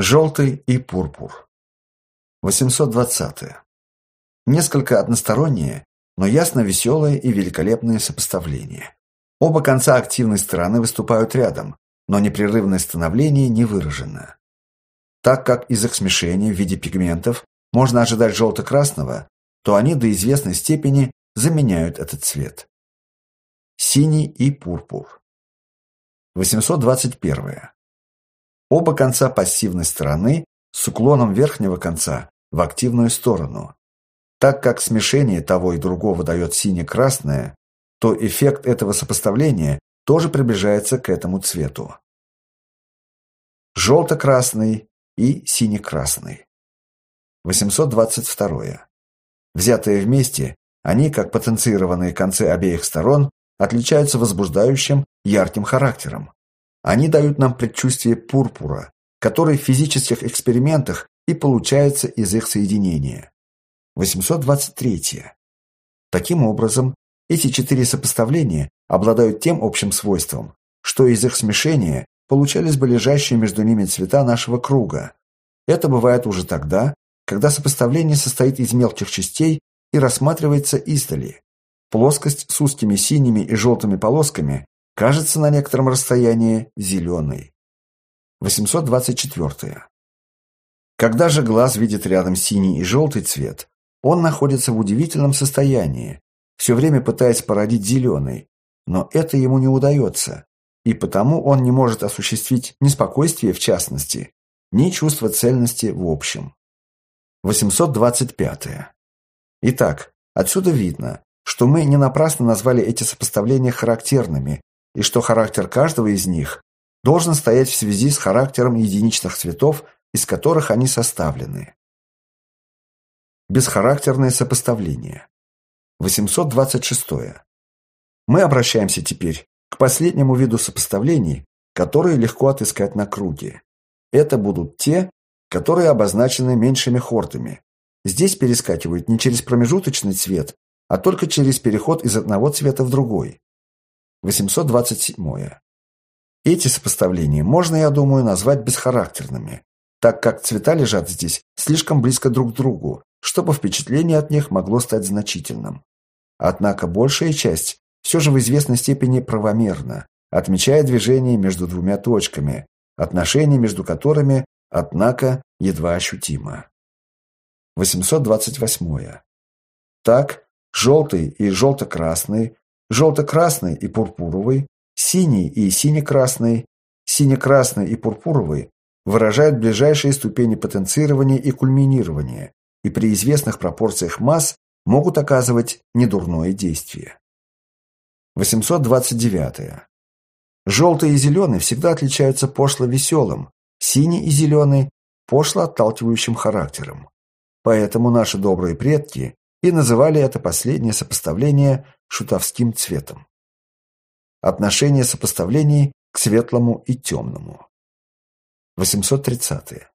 Желтый и пурпур. 820. -е. Несколько одностороннее, но ясно веселое и великолепное сопоставление. Оба конца активной стороны выступают рядом, но непрерывное становление не выражено. Так как из их смешения в виде пигментов можно ожидать желто-красного, то они до известной степени заменяют этот цвет. Синий и пурпур. 821. Оба конца пассивной стороны с уклоном верхнего конца в активную сторону. Так как смешение того и другого дает сине-красное, то эффект этого сопоставления тоже приближается к этому цвету. Желто-красный и сине-красный. 822. Взятые вместе, они, как потенцированные концы обеих сторон, отличаются возбуждающим, ярким характером. Они дают нам предчувствие пурпура, который в физических экспериментах и получается из их соединения. 823. Таким образом, эти четыре сопоставления обладают тем общим свойством, что из их смешения получались бы лежащие между ними цвета нашего круга. Это бывает уже тогда, когда сопоставление состоит из мелких частей и рассматривается издали. Плоскость с узкими синими и желтыми полосками кажется на некотором расстоянии зеленой. 824. Когда же глаз видит рядом синий и желтый цвет, он находится в удивительном состоянии, все время пытаясь породить зеленый, но это ему не удается, и потому он не может осуществить ни спокойствие в частности, ни чувство цельности в общем. 825. Итак, отсюда видно, что мы не напрасно назвали эти сопоставления характерными, и что характер каждого из них должен стоять в связи с характером единичных цветов, из которых они составлены. Бесхарактерное сопоставление. 826. Мы обращаемся теперь к последнему виду сопоставлений, которые легко отыскать на круге. Это будут те, которые обозначены меньшими хортами. Здесь перескакивают не через промежуточный цвет, а только через переход из одного цвета в другой. 827. Эти сопоставления можно, я думаю, назвать бесхарактерными, так как цвета лежат здесь слишком близко друг к другу, чтобы впечатление от них могло стать значительным. Однако большая часть все же в известной степени правомерна, отмечая движение между двумя точками, отношения между которыми, однако, едва ощутимо. 828. Так, желтый и желто-красный, желто-красный и пурпуровый, синий и сине-красный, сине-красный и пурпуровый выражают ближайшие ступени потенцирования и кульминирования и при известных пропорциях масс могут оказывать недурное действие. 829. Желтый и зеленый всегда отличаются пошло-веселым, синий и зеленый – пошло-отталкивающим характером. Поэтому наши добрые предки и называли это последнее сопоставление шутовским цветом. Отношение сопоставлений к светлому и темному. 830. -е.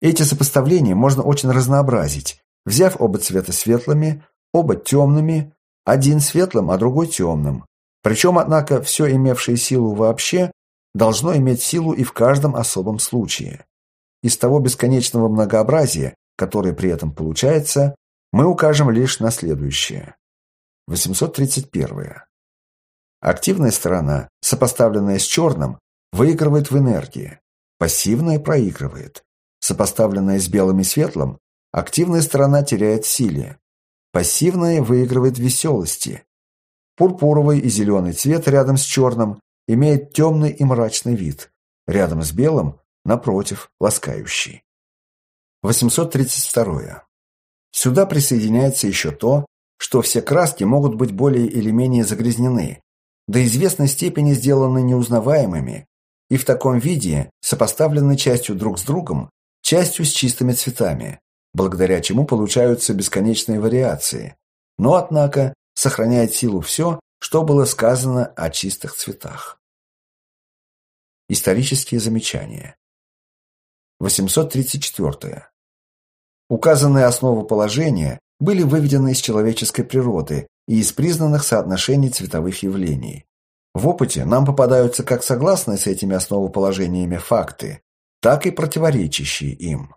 Эти сопоставления можно очень разнообразить, взяв оба цвета светлыми, оба темными, один светлым, а другой темным. Причем, однако, все имевшее силу вообще должно иметь силу и в каждом особом случае. Из того бесконечного многообразия, которое при этом получается, мы укажем лишь на следующее. 831. Активная сторона, сопоставленная с черным, выигрывает в энергии. Пассивная проигрывает. Сопоставленная с белым и светлым, активная сторона теряет силе. Пассивная выигрывает в веселости. Пурпуровый и зеленый цвет рядом с черным имеет темный и мрачный вид. Рядом с белым, напротив, ласкающий. 832. Сюда присоединяется еще то, что все краски могут быть более или менее загрязнены, до известной степени сделаны неузнаваемыми и в таком виде сопоставлены частью друг с другом, частью с чистыми цветами, благодаря чему получаются бесконечные вариации, но, однако, сохраняет силу все, что было сказано о чистых цветах. Исторические замечания. 834. Указанные основоположения были выведены из человеческой природы и из признанных соотношений цветовых явлений. В опыте нам попадаются как согласные с этими основоположениями факты, так и противоречащие им.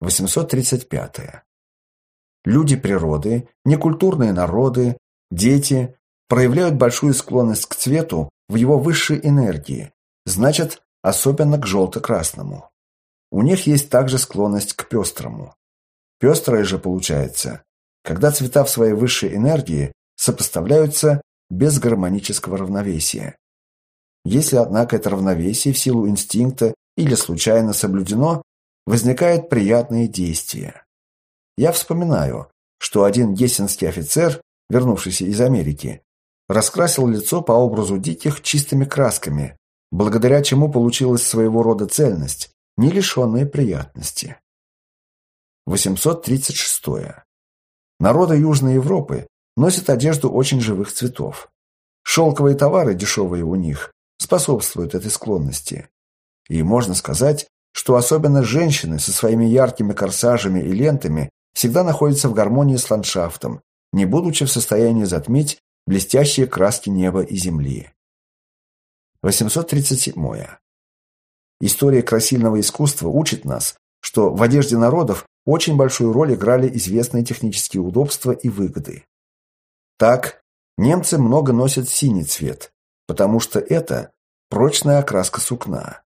835. Люди природы, некультурные народы, дети проявляют большую склонность к цвету в его высшей энергии, значит, особенно к желто-красному. У них есть также склонность к пестрому. Пестрое же получается, когда цвета в своей высшей энергии сопоставляются без гармонического равновесия. Если, однако, это равновесие в силу инстинкта или случайно соблюдено, возникает приятное действие. Я вспоминаю, что один гессенский офицер, вернувшийся из Америки, раскрасил лицо по образу диких чистыми красками, благодаря чему получилась своего рода цельность, не лишенная приятности. 836. Народы Южной Европы носят одежду очень живых цветов. Шелковые товары, дешевые у них, способствуют этой склонности. И можно сказать, что особенно женщины со своими яркими корсажами и лентами всегда находятся в гармонии с ландшафтом, не будучи в состоянии затмить блестящие краски неба и земли. 837. История красильного искусства учит нас, что в одежде народов очень большую роль играли известные технические удобства и выгоды. Так, немцы много носят синий цвет, потому что это прочная окраска сукна.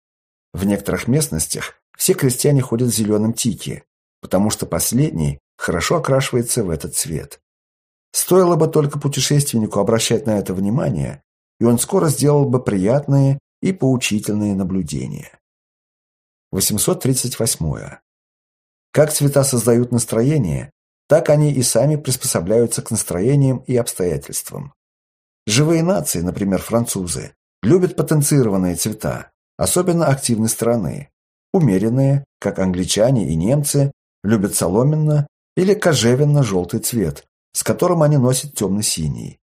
В некоторых местностях все крестьяне ходят в зеленом тике, потому что последний хорошо окрашивается в этот цвет. Стоило бы только путешественнику обращать на это внимание, и он скоро сделал бы приятные и поучительные наблюдения. 838. Как цвета создают настроение, так они и сами приспосабливаются к настроениям и обстоятельствам. Живые нации, например, французы, любят потенцированные цвета, особенно активной стороны. Умеренные, как англичане и немцы, любят соломенно или кожевенно-желтый цвет, с которым они носят темно-синий.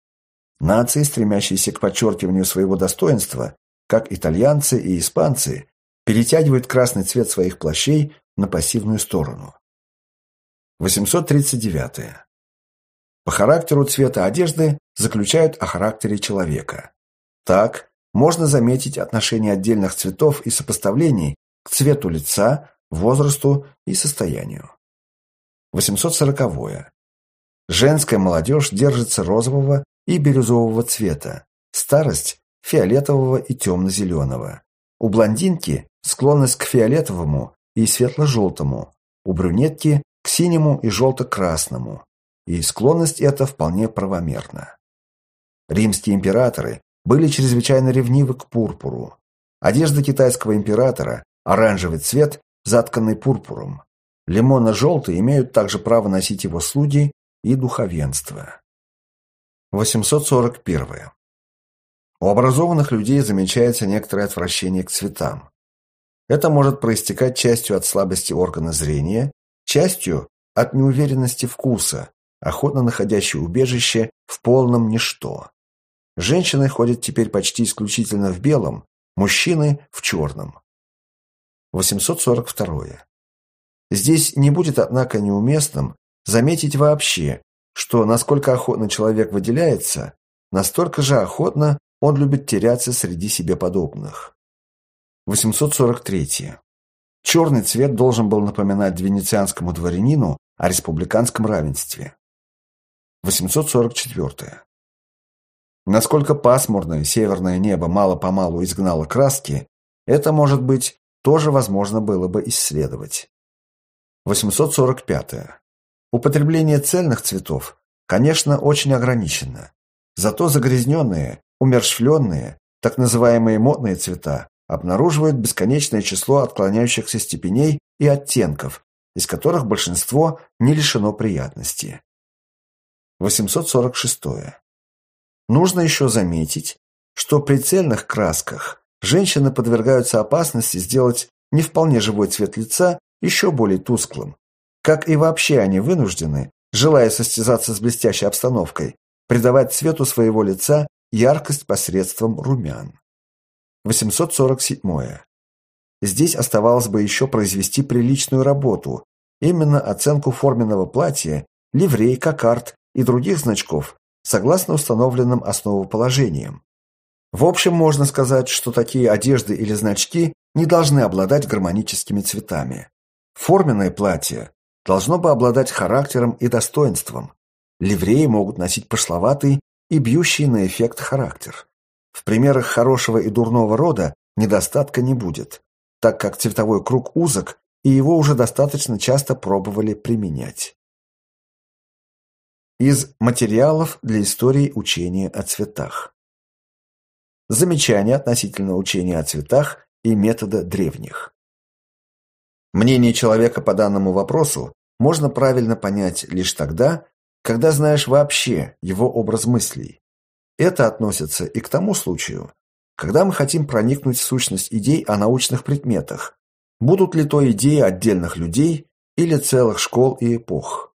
Нации, стремящиеся к подчеркиванию своего достоинства, как итальянцы и испанцы, перетягивают красный цвет своих плащей на пассивную сторону. 839. По характеру цвета одежды заключают о характере человека. Так, можно заметить отношение отдельных цветов и сопоставлений к цвету лица, возрасту и состоянию. 840. -е. Женская молодежь держится розового и бирюзового цвета, старость – фиолетового и темно-зеленого. У блондинки склонность к фиолетовому и светло-желтому, у брюнетки – к синему и желто-красному. И склонность эта вполне правомерна. Римские императоры были чрезвычайно ревнивы к пурпуру. Одежда китайского императора – оранжевый цвет, затканный пурпуром. Лимонно-желтый имеют также право носить его слуги и духовенство. 841. У образованных людей замечается некоторое отвращение к цветам. Это может проистекать частью от слабости органа зрения, частью от неуверенности вкуса, охотно находящей убежище в полном ничто. Женщины ходят теперь почти исключительно в белом, мужчины – в черном. 842. Здесь не будет, однако, неуместным заметить вообще, что насколько охотно человек выделяется, настолько же охотно он любит теряться среди себе подобных. 843. Черный цвет должен был напоминать венецианскому дворянину о республиканском равенстве. 844. Насколько пасмурное северное небо мало-помалу изгнало краски, это, может быть, тоже возможно было бы исследовать. 845. Употребление цельных цветов, конечно, очень ограничено. Зато загрязненные, умершвленные, так называемые модные цвета обнаруживают бесконечное число отклоняющихся степеней и оттенков, из которых большинство не лишено приятности. 846. Нужно еще заметить, что при цельных красках женщины подвергаются опасности сделать не вполне живой цвет лица еще более тусклым. Как и вообще они вынуждены, желая состязаться с блестящей обстановкой, придавать цвету своего лица яркость посредством румян. 847. Здесь оставалось бы еще произвести приличную работу, именно оценку форменного платья, ливрей, кокард и других значков, согласно установленным основоположениям. В общем, можно сказать, что такие одежды или значки не должны обладать гармоническими цветами. Форменное платье должно бы обладать характером и достоинством. Ливреи могут носить пошловатый и бьющий на эффект характер. В примерах хорошего и дурного рода недостатка не будет, так как цветовой круг узок, и его уже достаточно часто пробовали применять. Из материалов для истории учения о цветах. Замечания относительно учения о цветах и метода древних. Мнение человека по данному вопросу можно правильно понять лишь тогда, когда знаешь вообще его образ мыслей. Это относится и к тому случаю, когда мы хотим проникнуть в сущность идей о научных предметах, будут ли то идеи отдельных людей или целых школ и эпох.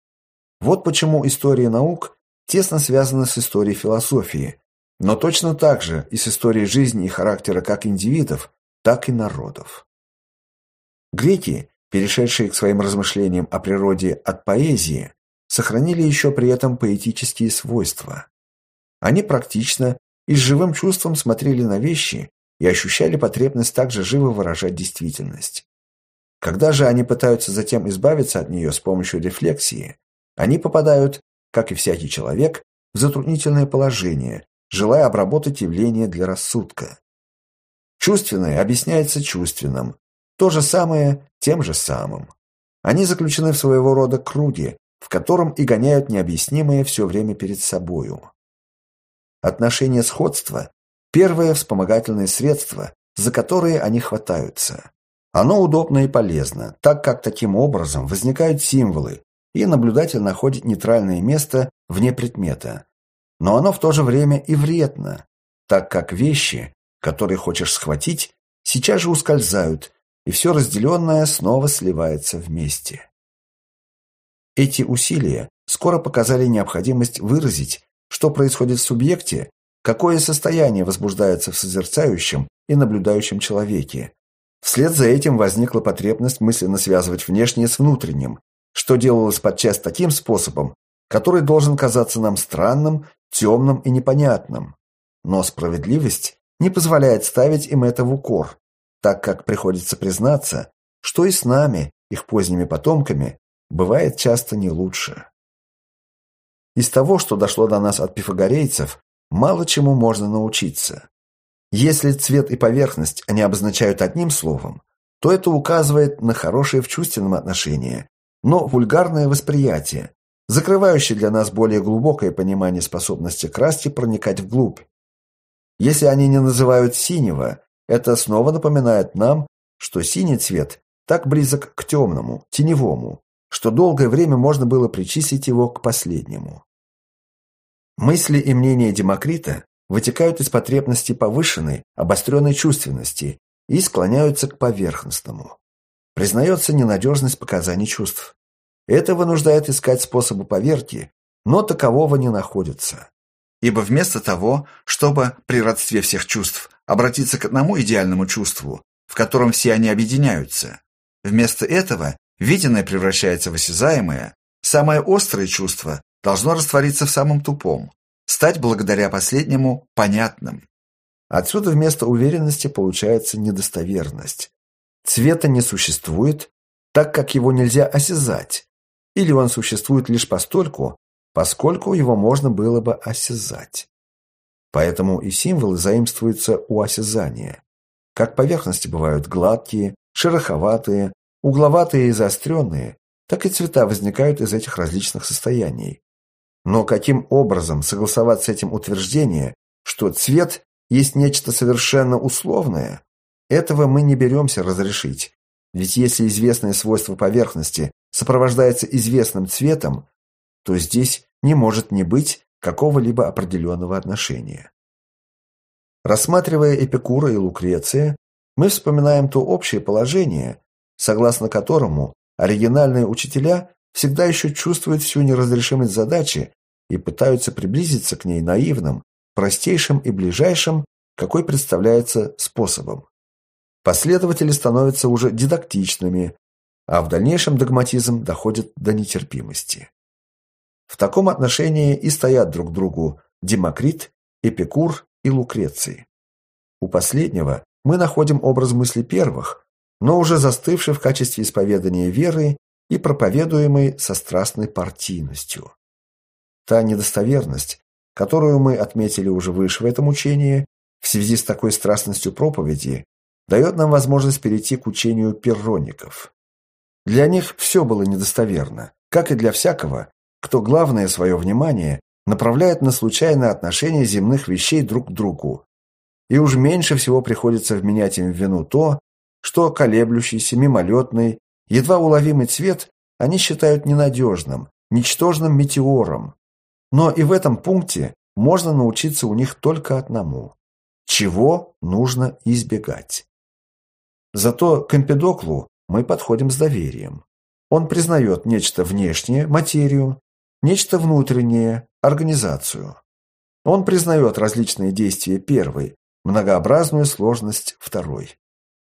Вот почему история наук тесно связана с историей философии, но точно так же и с историей жизни и характера как индивидов, так и народов. Греки, перешедшие к своим размышлениям о природе от поэзии, сохранили еще при этом поэтические свойства. Они практично и с живым чувством смотрели на вещи и ощущали потребность также живо выражать действительность. Когда же они пытаются затем избавиться от нее с помощью рефлексии, они попадают, как и всякий человек, в затруднительное положение, желая обработать явление для рассудка. Чувственное объясняется чувственным, то же самое тем же самым. Они заключены в своего рода круге, в котором и гоняют необъяснимое все время перед собою. Отношение сходства – первое вспомогательное средство, за которое они хватаются. Оно удобно и полезно, так как таким образом возникают символы, и наблюдатель находит нейтральное место вне предмета. Но оно в то же время и вредно, так как вещи, которые хочешь схватить, сейчас же ускользают, и все разделенное снова сливается вместе. Эти усилия скоро показали необходимость выразить, что происходит в субъекте, какое состояние возбуждается в созерцающем и наблюдающем человеке, Вслед за этим возникла потребность мысленно связывать внешнее с внутренним, что делалось подчас таким способом, который должен казаться нам странным, темным и непонятным. Но справедливость не позволяет ставить им это в укор, так как приходится признаться, что и с нами, их поздними потомками, бывает часто не лучше. Из того, что дошло до нас от пифагорейцев, мало чему можно научиться. Если цвет и поверхность они обозначают одним словом, то это указывает на хорошее в чувственном отношении, но вульгарное восприятие, закрывающее для нас более глубокое понимание способности красти проникать вглубь. Если они не называют синего, это снова напоминает нам, что синий цвет так близок к темному, теневому, что долгое время можно было причислить его к последнему. Мысли и мнения Демокрита вытекают из потребности повышенной, обостренной чувственности и склоняются к поверхностному. Признается ненадежность показаний чувств. Это вынуждает искать способы поверки, но такового не находится. Ибо вместо того, чтобы при родстве всех чувств обратиться к одному идеальному чувству, в котором все они объединяются, вместо этого виденное превращается в осязаемое, самое острое чувство должно раствориться в самом тупом, стать благодаря последнему понятным. Отсюда вместо уверенности получается недостоверность. Цвета не существует, так как его нельзя осязать, или он существует лишь постольку, поскольку его можно было бы осязать. Поэтому и символы заимствуются у осязания. Как поверхности бывают гладкие, шероховатые, угловатые и заостренные, так и цвета возникают из этих различных состояний. Но каким образом согласовать с этим утверждение, что цвет есть нечто совершенно условное, этого мы не беремся разрешить. Ведь если известное свойство поверхности сопровождается известным цветом, то здесь не может не быть какого-либо определенного отношения. Рассматривая Эпикура и Лукреция, мы вспоминаем то общее положение, согласно которому оригинальные учителя всегда еще чувствуют всю неразрешимость задачи и пытаются приблизиться к ней наивным, простейшим и ближайшим, какой представляется способом. Последователи становятся уже дидактичными, а в дальнейшем догматизм доходит до нетерпимости. В таком отношении и стоят друг другу Демокрит, Эпикур и Лукреций. У последнего мы находим образ мысли первых, но уже застывший в качестве исповедания веры и проповедуемый со страстной партийностью. Та недостоверность, которую мы отметили уже выше в этом учении, в связи с такой страстностью проповеди, дает нам возможность перейти к учению перроников. Для них все было недостоверно, как и для всякого, кто главное свое внимание направляет на случайное отношение земных вещей друг к другу. И уж меньше всего приходится вменять им в вину то, что колеблющийся, мимолетный, едва уловимый цвет они считают ненадежным, ничтожным метеором. Но и в этом пункте можно научиться у них только одному – чего нужно избегать. Зато к Эмпедоклу мы подходим с доверием. Он признает нечто внешнее, материю, нечто внутреннее, организацию. Он признает различные действия первой, многообразную сложность второй.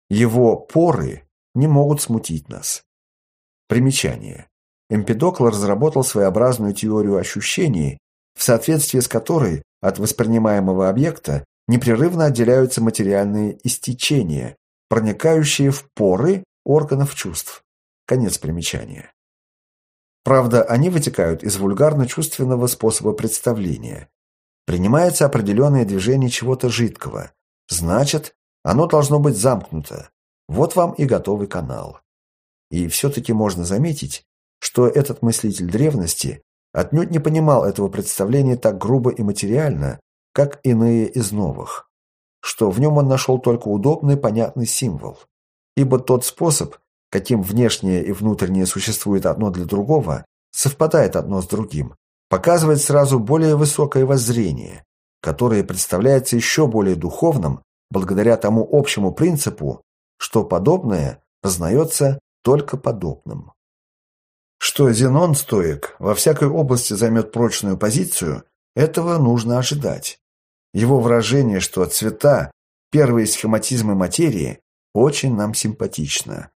Его поры не могут смутить нас. Примечание. Эмпедокл разработал своеобразную теорию ощущений, в соответствии с которой от воспринимаемого объекта непрерывно отделяются материальные истечения, проникающие в поры органов чувств. Конец примечания. Правда, они вытекают из вульгарно-чувственного способа представления. Принимается определенное движение чего-то жидкого. Значит, оно должно быть замкнуто. Вот вам и готовый канал. И все-таки можно заметить, что этот мыслитель древности отнюдь не понимал этого представления так грубо и материально, как иные из новых, что в нем он нашел только удобный понятный символ. Ибо тот способ, каким внешнее и внутреннее существует одно для другого, совпадает одно с другим, показывает сразу более высокое воззрение, которое представляется еще более духовным благодаря тому общему принципу, что подобное познается только подобным. Что Зенон стоик во всякой области займет прочную позицию, этого нужно ожидать. Его выражение, что цвета – первые схематизмы материи, очень нам симпатично.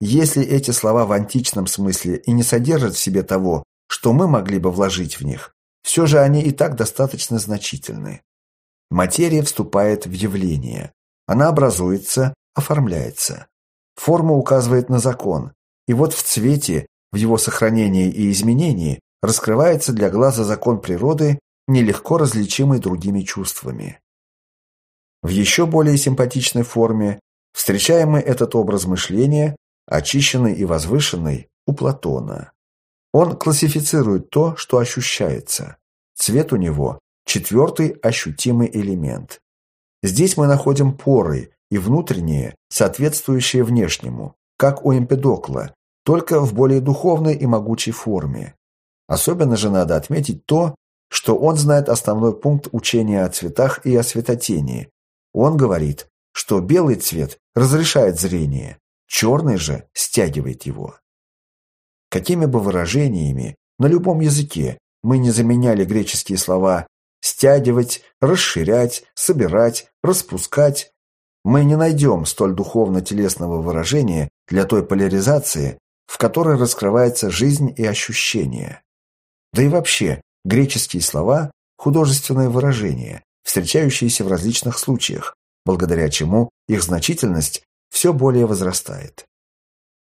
Если эти слова в античном смысле и не содержат в себе того, что мы могли бы вложить в них, все же они и так достаточно значительны. Материя вступает в явление. Она образуется, оформляется. Форма указывает на закон, и вот в цвете, в его сохранении и изменении, раскрывается для глаза закон природы, нелегко различимый другими чувствами. В еще более симпатичной форме встречаем мы этот образ мышления, очищенный и возвышенный, у Платона. Он классифицирует то, что ощущается. Цвет у него – четвертый ощутимый элемент. Здесь мы находим поры и внутренние, соответствующие внешнему, как у Эмпедокла, только в более духовной и могучей форме. Особенно же надо отметить то, что он знает основной пункт учения о цветах и о светотении. Он говорит, что белый цвет разрешает зрение, черный же стягивает его. Какими бы выражениями на любом языке мы не заменяли греческие слова «стягивать», «расширять», «собирать», «распускать», мы не найдем столь духовно-телесного выражения для той поляризации, в которой раскрывается жизнь и ощущение. Да и вообще, греческие слова – художественное выражение, встречающиеся в различных случаях, благодаря чему их значительность все более возрастает.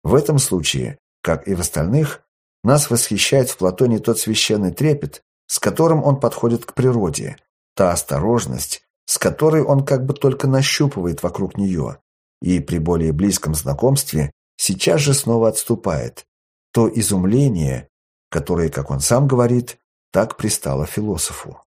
В этом случае, как и в остальных, нас восхищает в Платоне тот священный трепет, с которым он подходит к природе, та осторожность, с которой он как бы только нащупывает вокруг нее, и при более близком знакомстве сейчас же снова отступает. То изумление, которое, как он сам говорит, так пристало философу.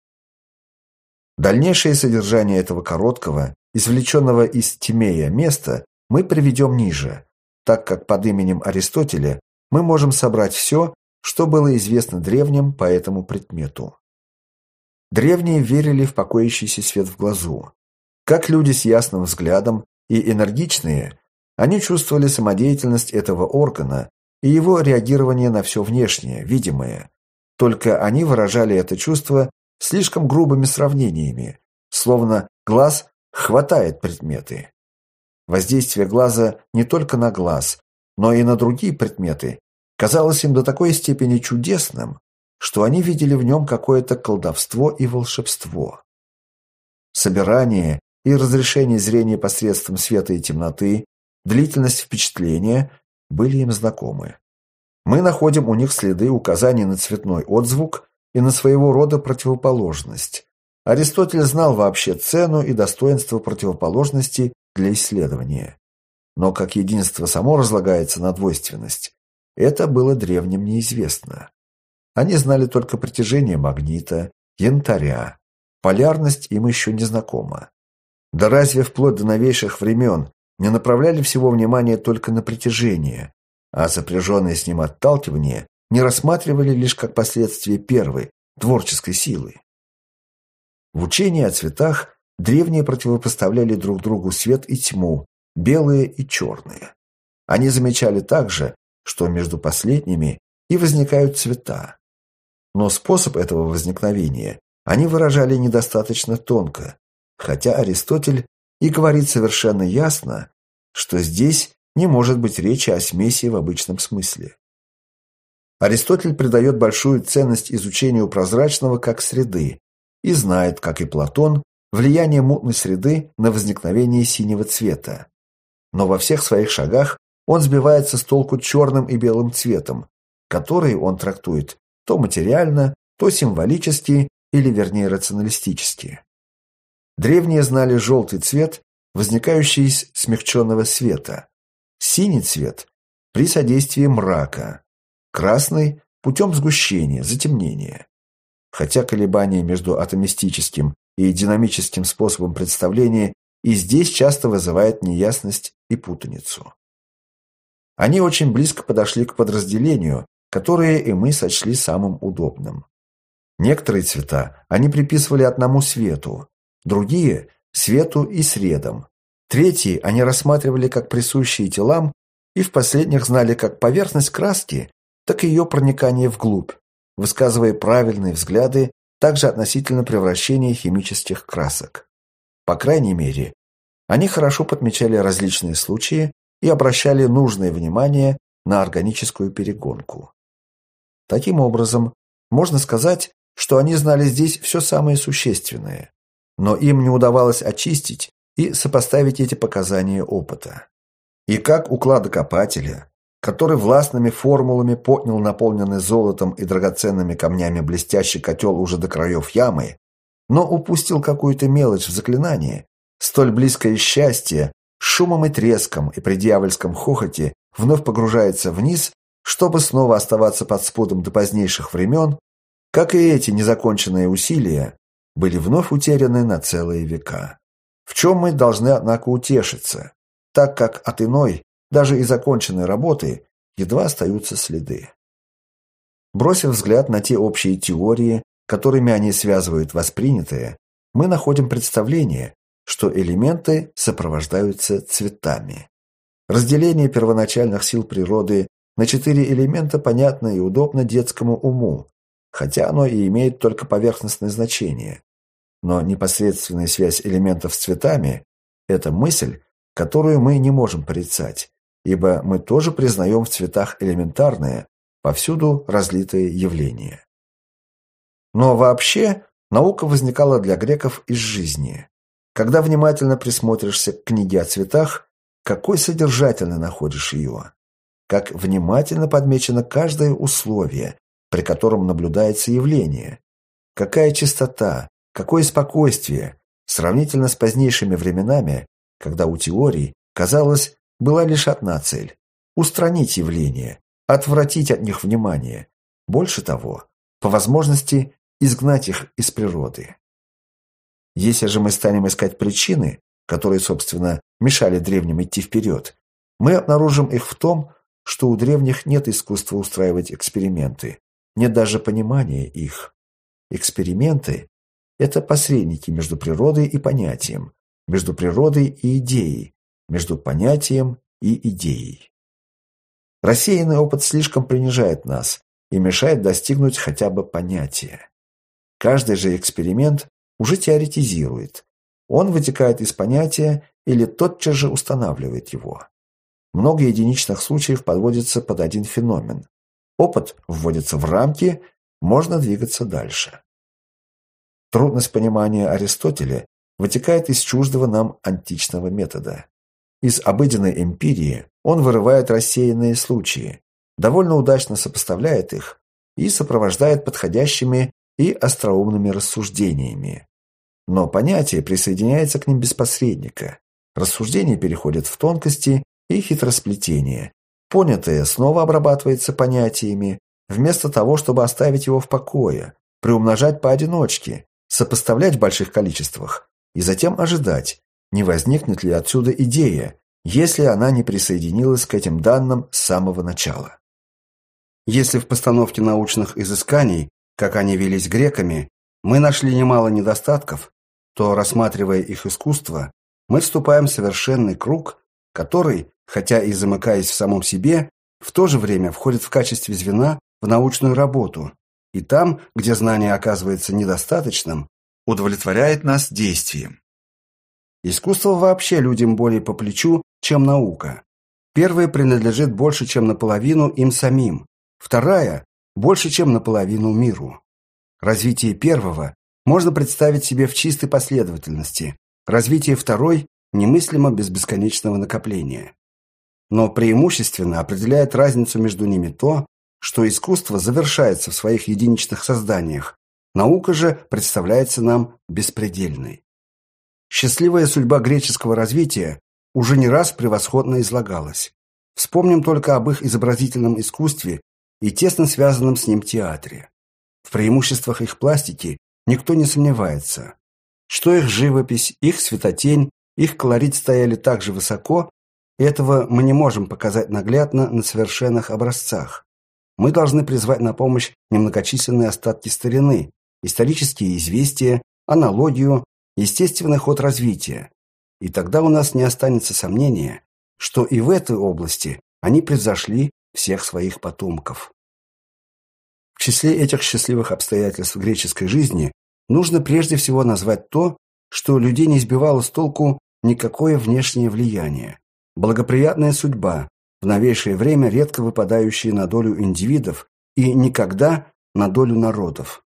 Дальнейшее содержание этого короткого, извлеченного из Тимея места мы приведем ниже, так как под именем Аристотеля мы можем собрать все, что было известно древним по этому предмету. Древние верили в покоящийся свет в глазу. Как люди с ясным взглядом и энергичные, они чувствовали самодеятельность этого органа и его реагирование на все внешнее, видимое. Только они выражали это чувство слишком грубыми сравнениями, словно глаз хватает предметы. Воздействие глаза не только на глаз, но и на другие предметы казалось им до такой степени чудесным, что они видели в нем какое-то колдовство и волшебство. Собирание и разрешение зрения посредством света и темноты, длительность впечатления были им знакомы. Мы находим у них следы указаний на цветной отзвук и на своего рода противоположность. Аристотель знал вообще цену и достоинство противоположности для исследования. Но как единство само разлагается на двойственность, это было древним неизвестно. Они знали только притяжение магнита, янтаря. Полярность им еще не знакома. Да разве вплоть до новейших времен не направляли всего внимания только на притяжение, а сопряженное с ним отталкивание не рассматривали лишь как последствие первой, творческой силы. В учении о цветах древние противопоставляли друг другу свет и тьму, белые и черные. Они замечали также, что между последними и возникают цвета. Но способ этого возникновения они выражали недостаточно тонко, хотя Аристотель и говорит совершенно ясно, что здесь не может быть речи о смеси в обычном смысле. Аристотель придает большую ценность изучению прозрачного как среды и знает, как и Платон, влияние мутной среды на возникновение синего цвета. Но во всех своих шагах он сбивается с толку черным и белым цветом, которые он трактует то материально, то символически или, вернее, рационалистически. Древние знали желтый цвет, возникающий из смягченного света, синий цвет при содействии мрака, красный – путем сгущения, затемнения. Хотя колебания между атомистическим и динамическим способом представления и здесь часто вызывает неясность и путаницу. Они очень близко подошли к подразделению, которое и мы сочли самым удобным. Некоторые цвета они приписывали одному свету, другие – свету и средам. Третьи они рассматривали как присущие телам и в последних знали как поверхность краски, так и ее проникание вглубь, высказывая правильные взгляды также относительно превращения химических красок. По крайней мере, они хорошо подмечали различные случаи и обращали нужное внимание на органическую перегонку. Таким образом, можно сказать, что они знали здесь все самое существенное, но им не удавалось очистить и сопоставить эти показания опыта. И как у кладокопателя, который властными формулами поднял наполненный золотом и драгоценными камнями блестящий котел уже до краев ямы, но упустил какую-то мелочь в заклинании, столь близкое счастье, шумом и треском и при дьявольском хохоте вновь погружается вниз, чтобы снова оставаться под спудом до позднейших времен, как и эти незаконченные усилия, были вновь утеряны на целые века. В чем мы должны, однако, утешиться, так как от иной даже и законченной работы едва остаются следы. Бросив взгляд на те общие теории, которыми они связывают воспринятое, мы находим представление, что элементы сопровождаются цветами. Разделение первоначальных сил природы на четыре элемента понятно и удобно детскому уму, хотя оно и имеет только поверхностное значение. Но непосредственная связь элементов с цветами – это мысль, которую мы не можем порицать, ибо мы тоже признаем в цветах элементарное, повсюду разлитое явление. Но вообще наука возникала для греков из жизни. Когда внимательно присмотришься к книге о цветах, какой содержательно находишь ее. Как внимательно подмечено каждое условие, при котором наблюдается явление. Какая чистота, какое спокойствие, сравнительно с позднейшими временами, когда у теорий, казалось, была лишь одна цель – устранить явления, отвратить от них внимание. Больше того, по возможности изгнать их из природы. Если же мы станем искать причины, которые, собственно, мешали древним идти вперед, мы обнаружим их в том, что у древних нет искусства устраивать эксперименты, нет даже понимания их. Эксперименты – это посредники между природой и понятием, между природой и идеей, между понятием и идеей. Рассеянный опыт слишком принижает нас и мешает достигнуть хотя бы понятия. Каждый же эксперимент уже теоретизирует. Он вытекает из понятия или тотчас же устанавливает его. Много единичных случаев подводится под один феномен. Опыт вводится в рамки, можно двигаться дальше. Трудность понимания Аристотеля вытекает из чуждого нам античного метода. Из обыденной эмпирии он вырывает рассеянные случаи, довольно удачно сопоставляет их и сопровождает подходящими и остроумными рассуждениями. Но понятие присоединяется к ним без посредника. Рассуждения переходят в тонкости и хитросплетение. Понятое снова обрабатывается понятиями, вместо того, чтобы оставить его в покое, приумножать поодиночке, сопоставлять в больших количествах и затем ожидать, не возникнет ли отсюда идея, если она не присоединилась к этим данным с самого начала. Если в постановке научных изысканий, как они велись греками, мы нашли немало недостатков, то, рассматривая их искусство, мы вступаем в совершенный круг, который, хотя и замыкаясь в самом себе, в то же время входит в качестве звена в научную работу, и там, где знание оказывается недостаточным, удовлетворяет нас действием. Искусство вообще людям более по плечу, чем наука. Первая принадлежит больше, чем наполовину им самим, вторая – больше, чем наполовину миру. Развитие первого можно представить себе в чистой последовательности, развитие второй немыслимо без бесконечного накопления. Но преимущественно определяет разницу между ними то, что искусство завершается в своих единичных созданиях, наука же представляется нам беспредельной. Счастливая судьба греческого развития уже не раз превосходно излагалась. Вспомним только об их изобразительном искусстве и тесно связанном с ним театре. В преимуществах их пластики никто не сомневается. Что их живопись, их светотень, их колорит стояли так же высоко, этого мы не можем показать наглядно на совершенных образцах. Мы должны призвать на помощь немногочисленные остатки старины, исторические известия, аналогию, естественный ход развития. И тогда у нас не останется сомнения, что и в этой области они превзошли всех своих потомков. В числе этих счастливых обстоятельств греческой жизни нужно прежде всего назвать то, что людей не сбивало с толку никакое внешнее влияние. Благоприятная судьба, в новейшее время редко выпадающая на долю индивидов и никогда на долю народов.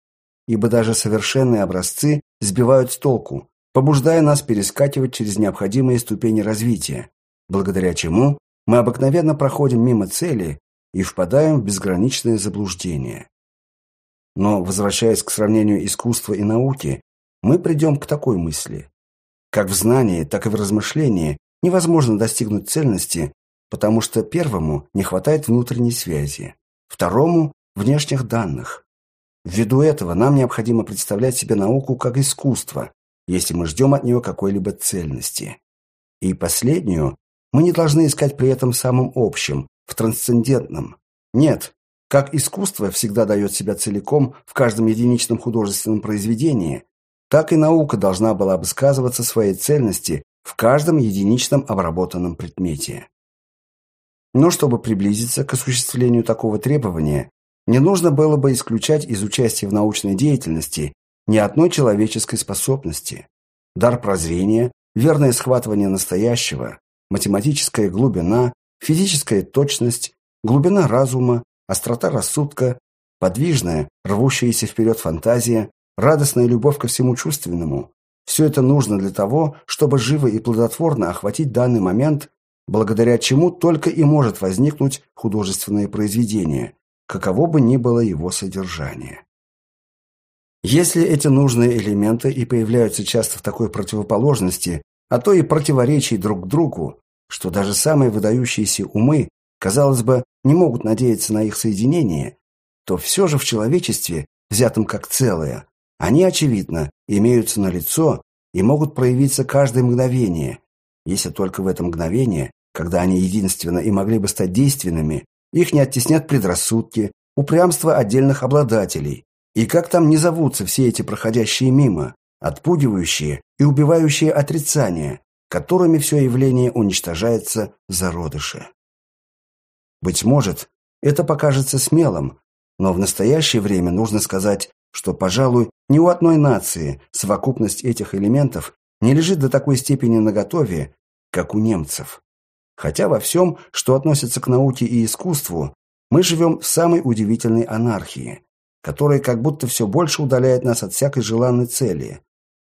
Ибо даже совершенные образцы сбивают с толку, побуждая нас перескакивать через необходимые ступени развития, благодаря чему мы обыкновенно проходим мимо цели и впадаем в безграничное заблуждение. Но, возвращаясь к сравнению искусства и науки, мы придем к такой мысли. Как в знании, так и в размышлении невозможно достигнуть цельности, потому что первому не хватает внутренней связи, второму – внешних данных. Ввиду этого нам необходимо представлять себе науку как искусство, если мы ждем от нее какой-либо цельности. И последнюю мы не должны искать при этом самом общем, в трансцендентном. Нет, как искусство всегда дает себя целиком в каждом единичном художественном произведении, так и наука должна была бы сказываться своей цельности в каждом единичном обработанном предмете. Но чтобы приблизиться к осуществлению такого требования, не нужно было бы исключать из участия в научной деятельности ни одной человеческой способности. Дар прозрения, верное схватывание настоящего, математическая глубина, физическая точность, глубина разума, острота рассудка, подвижная, рвущаяся вперед фантазия, радостная любовь ко всему чувственному. Все это нужно для того, чтобы живо и плодотворно охватить данный момент, благодаря чему только и может возникнуть художественное произведение, каково бы ни было его содержание. Если эти нужные элементы и появляются часто в такой противоположности, а то и противоречий друг другу, что даже самые выдающиеся умы, казалось бы, не могут надеяться на их соединение, то все же в человечестве, взятом как целое, они, очевидно, имеются на лицо и могут проявиться каждое мгновение, если только в это мгновение, когда они единственно и могли бы стать действенными, их не оттеснят предрассудки, упрямство отдельных обладателей. И как там не зовутся все эти проходящие мимо, отпугивающие и убивающие отрицания, которыми все явление уничтожается зародыше. Быть может, это покажется смелым, но в настоящее время нужно сказать, что, пожалуй, ни у одной нации совокупность этих элементов не лежит до такой степени наготове, как у немцев. Хотя во всем, что относится к науке и искусству, мы живем в самой удивительной анархии, которая как будто все больше удаляет нас от всякой желанной цели.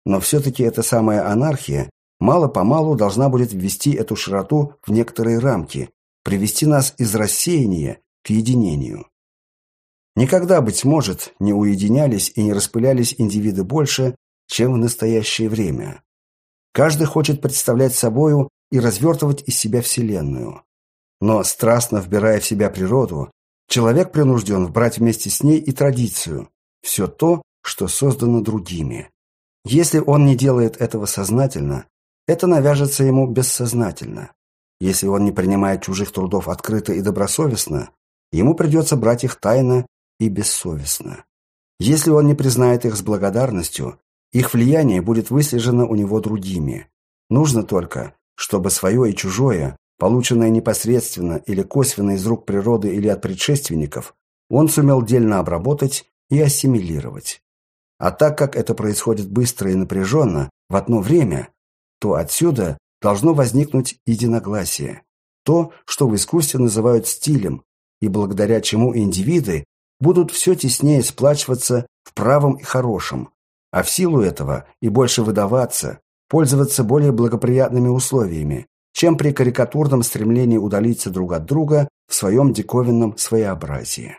Но все-таки эта самая анархия мало-помалу должна будет ввести эту широту в некоторые рамки, привести нас из рассеяния к единению. Никогда, быть может, не уединялись и не распылялись индивиды больше, чем в настоящее время. Каждый хочет представлять собою и развертывать из себя Вселенную. Но, страстно вбирая в себя природу, человек принужден брать вместе с ней и традицию, все то, что создано другими. Если он не делает этого сознательно, это навяжется ему бессознательно. Если он не принимает чужих трудов открыто и добросовестно, ему придется брать их тайно и бессовестно. Если он не признает их с благодарностью, их влияние будет выслежено у него другими. Нужно только, чтобы свое и чужое, полученное непосредственно или косвенно из рук природы или от предшественников, он сумел дельно обработать и ассимилировать. А так как это происходит быстро и напряженно в одно время, то отсюда должно возникнуть единогласие. То, что в искусстве называют стилем, и благодаря чему индивиды будут все теснее сплачиваться в правом и хорошем, а в силу этого и больше выдаваться, пользоваться более благоприятными условиями, чем при карикатурном стремлении удалиться друг от друга в своем диковинном своеобразии.